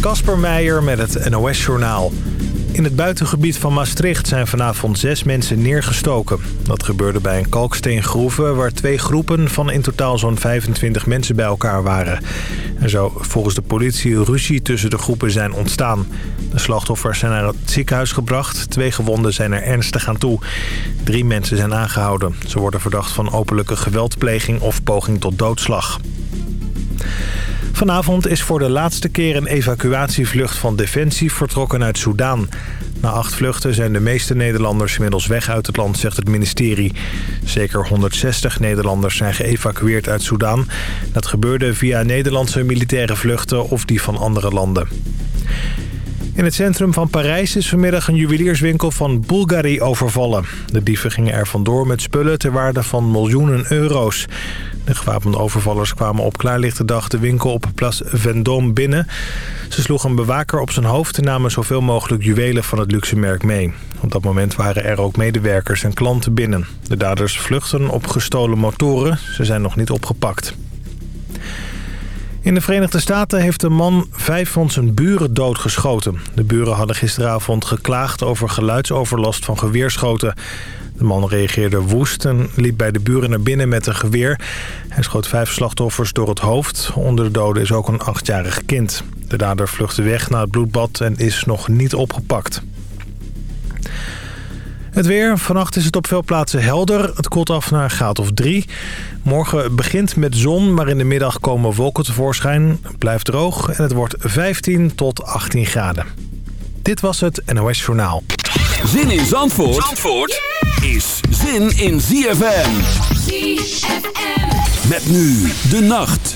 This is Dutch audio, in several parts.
Kasper Meijer met het NOS-journaal. In het buitengebied van Maastricht zijn vanavond zes mensen neergestoken. Dat gebeurde bij een kalksteengroeve waar twee groepen van in totaal zo'n 25 mensen bij elkaar waren. Er zou volgens de politie ruzie tussen de groepen zijn ontstaan. De slachtoffers zijn naar het ziekenhuis gebracht. Twee gewonden zijn er ernstig aan toe. Drie mensen zijn aangehouden. Ze worden verdacht van openlijke geweldpleging of poging tot doodslag. Vanavond is voor de laatste keer een evacuatievlucht van Defensie vertrokken uit Soudaan. Na acht vluchten zijn de meeste Nederlanders inmiddels weg uit het land, zegt het ministerie. Zeker 160 Nederlanders zijn geëvacueerd uit Soudaan. Dat gebeurde via Nederlandse militaire vluchten of die van andere landen. In het centrum van Parijs is vanmiddag een juwelierswinkel van Bulgari overvallen. De dieven gingen er vandoor met spullen ter waarde van miljoenen euro's. De gewapende overvallers kwamen op klaarlichte dag de winkel op Place Vendôme binnen. Ze sloegen een bewaker op zijn hoofd en namen zoveel mogelijk juwelen van het luxe merk mee. Op dat moment waren er ook medewerkers en klanten binnen. De daders vluchten op gestolen motoren. Ze zijn nog niet opgepakt. In de Verenigde Staten heeft een man vijf van zijn buren doodgeschoten. De buren hadden gisteravond geklaagd over geluidsoverlast van geweerschoten. De man reageerde woest en liep bij de buren naar binnen met een geweer. Hij schoot vijf slachtoffers door het hoofd. Onder de doden is ook een achtjarig kind. De dader vluchtte weg naar het bloedbad en is nog niet opgepakt. Het weer. Vannacht is het op veel plaatsen helder. Het koelt af naar een graad of drie. Morgen begint met zon, maar in de middag komen wolken tevoorschijn. Het blijft droog en het wordt 15 tot 18 graden. Dit was het NOS Journaal. Zin in Zandvoort, Zandvoort is zin in ZFM. ZFM. Met nu de nacht.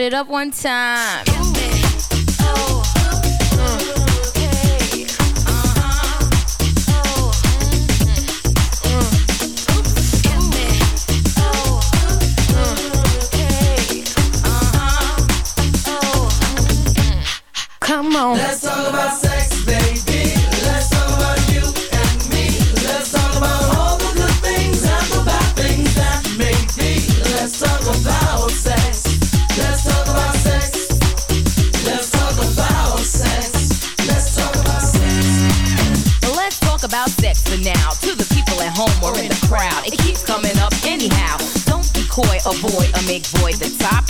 It up one time.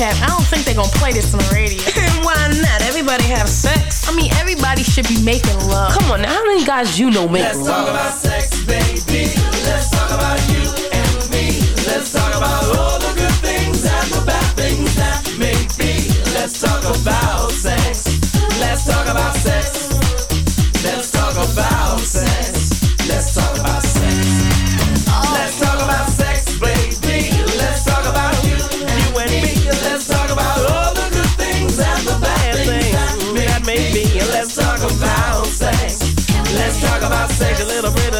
Yo, Pep, I don't think they're gonna play this on the radio. Why not? Everybody have sex. I mean, everybody should be making love. Come on, now, how many guys you know make Let's love? talk about sex, baby. shake a little bit of.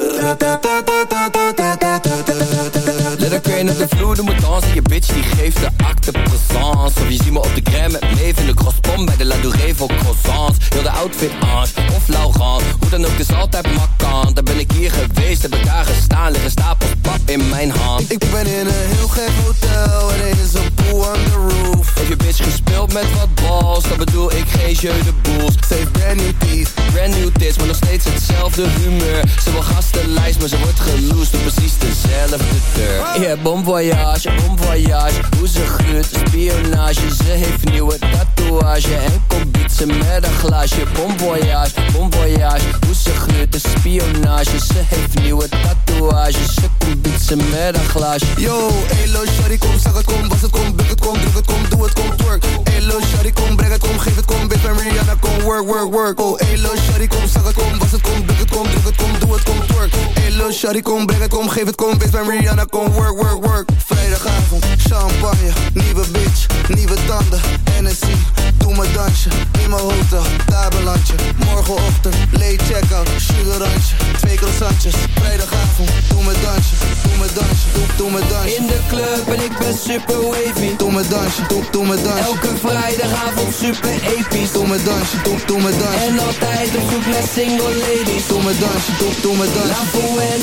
Let her crane op de vloer, doe me dansen. Je bitch die geeft de acte présence. Of je ziet me op de gram met Maeve in de crosspom Bij de La Douree voor croissants. Heel de outfit Ange of Laurent. Hoe dan ook, is altijd makkant Daar ben ik hier geweest, heb ik daar gestaan. Liggen stapels pap in mijn hand. Ik ben in een heel gek hotel En er is een pool on the roof. Heb je bitch gespeeld met wat balls? Dan bedoel ik geen jeu de boels. Heeft brand new teeth. Brand new tits, maar nog steeds hetzelfde humeur. Ze wil gastenlijst, maar ze wordt geloosd Door precies dezelfde deur Yeah, bon voyage, bon voyage Hoe ze gluurt, spionage Ze heeft nieuwe tatoeage En komt bietsen met een glaasje Bon voyage, bon voyage Hoe ze gluurt, spionage Ze heeft nieuwe tatoeage Ze komt bietsen met een glaasje Yo, elo, shawty, kom, zag het, kom, was het, kom, buk het, kom, druk het, kom, doe het, kom, twerk Elo, shawty, kom, breng het, kom, geef het, kom, bitch, Rihanna, kom, work, work, work Oh, elo, shawty, kom, zag het, kom, was het, kom, buk het, kom, druk het, kom, doe het, kom, twerk work. Elo, shawty, kom, het, kom, geef het, kom, bitch, ben Rihanna, kom, work, work, work. Vrijdagavond, champagne, nieuwe bitch, nieuwe tanden, Hennessy. Doe me dansje, in mijn hotel, daar beland je Morgenochtend, late check-out, oranje Twee croissantjes, vrijdagavond, doe me dansje, doe me dansje, doe, doe me dansje. In de club en ik ben super wavy. Doe me dansje, doe, doe me dansje. Elke vrijdagavond super episch. Doe me dansje, doe, doe me dansje. En altijd op zoek naar single ladies. Doe me dansje, doe, doe me dansje En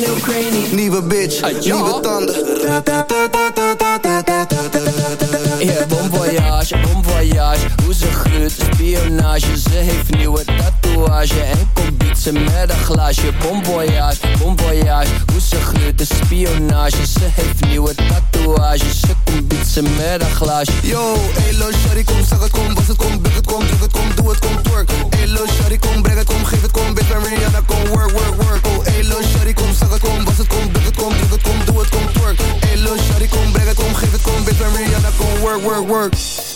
Lil Nieuwe bitch, ja. nieuwe tanden. Yeah, bon voyage, bon voyage. Hoe ze gluurt, spionage. Ze heeft nieuwe tatoeage En bietsen met een glaasje Bon voyage, Hoe ze gluurt, spionage Ze heeft nieuwe tatoeage Ze komt bietsen met een glaasje Yo, elo, shawty, kom, zag het, kom, was het, kom, buk het, kom, druk het, kom, doe het, kom, twerk Elo, shawty, kom, breng het, kom, geef het, kom, bitch, ben Rihanna, kom, work, work, work Oh, elo, shawty, kom, zag het, kom, was het, kom, buk het, kom, druk het, kom, doe het, kom, twerk Elo, shawty, kom, breng het, kom, geef het, kom, bitch, ben Rihanna, kom, work, work, work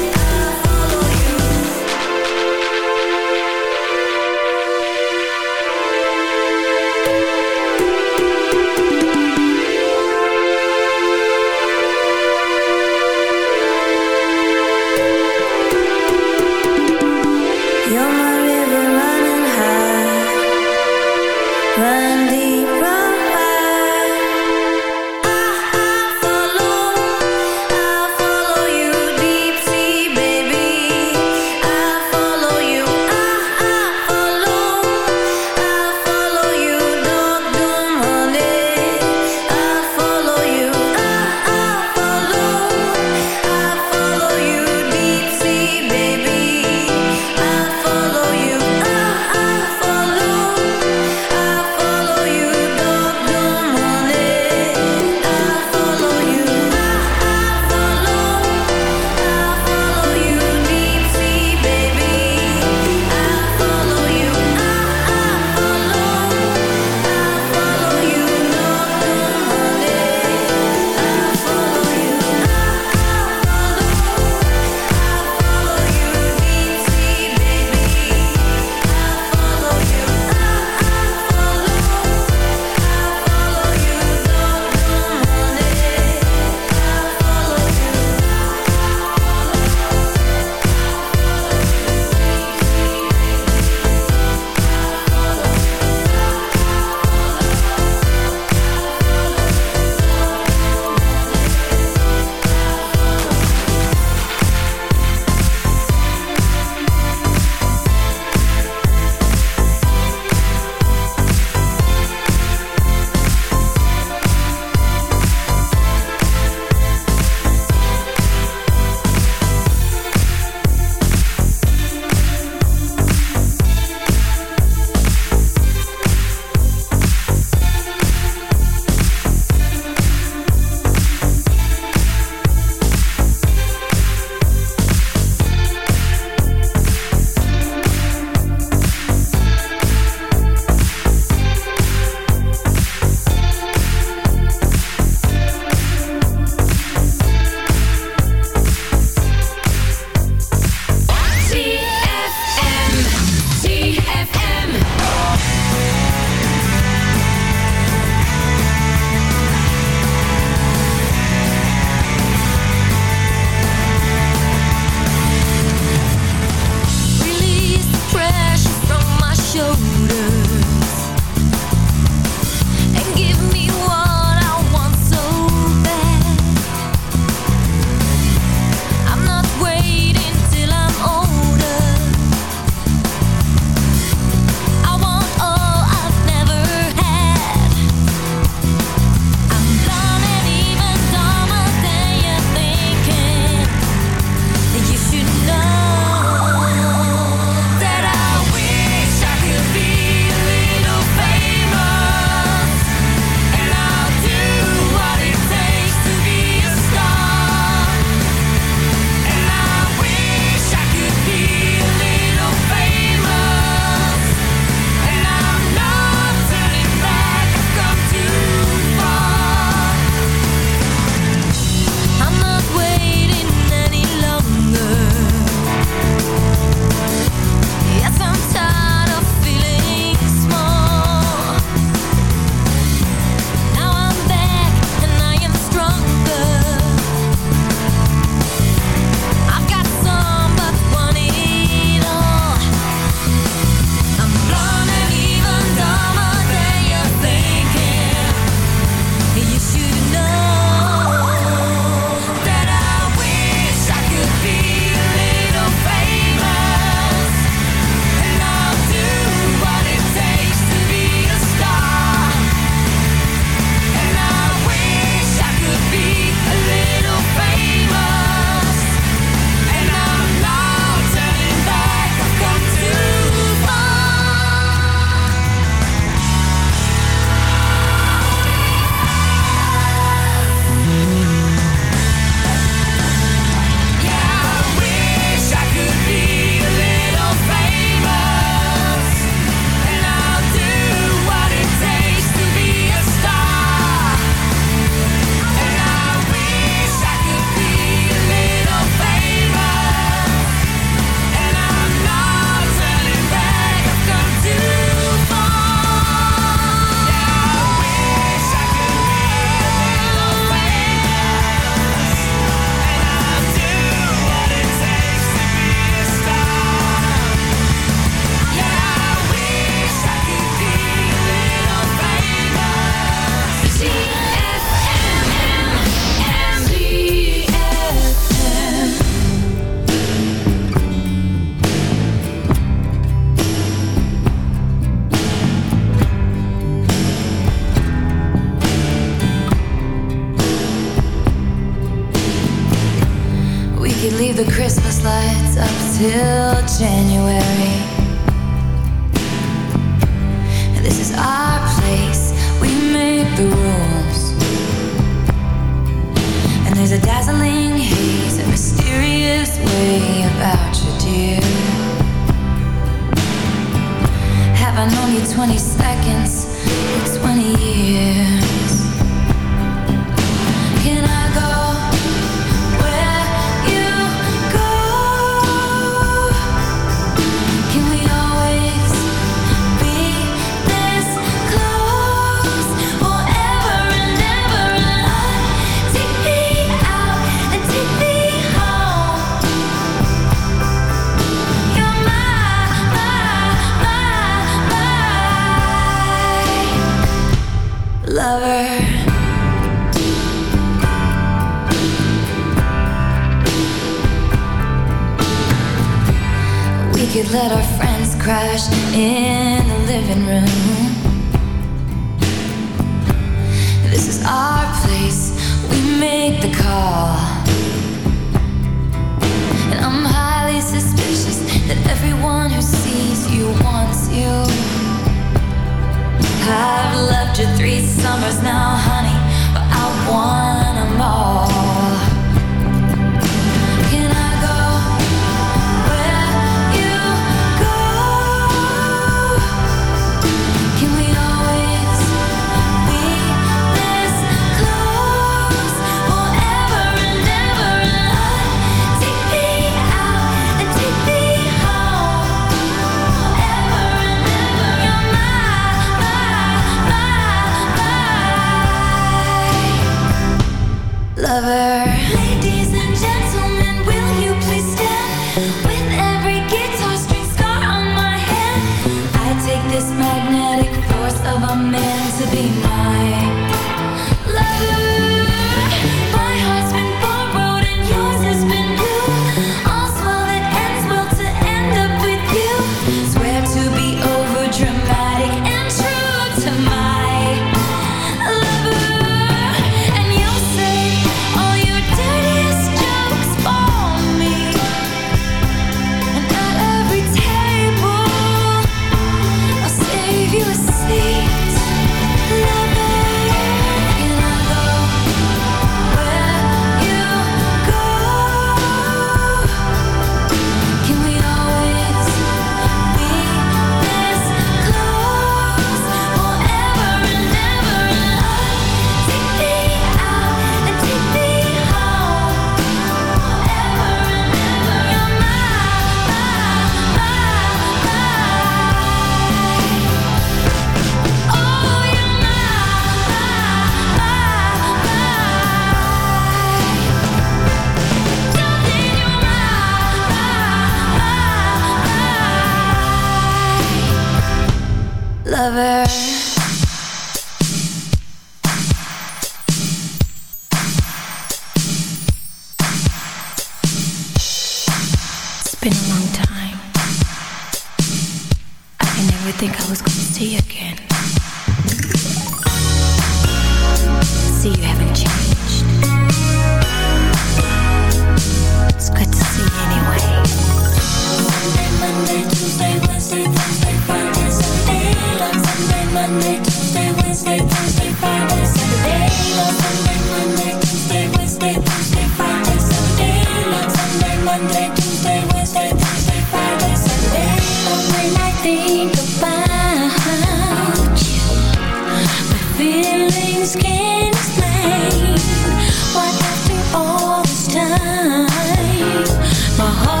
My heart.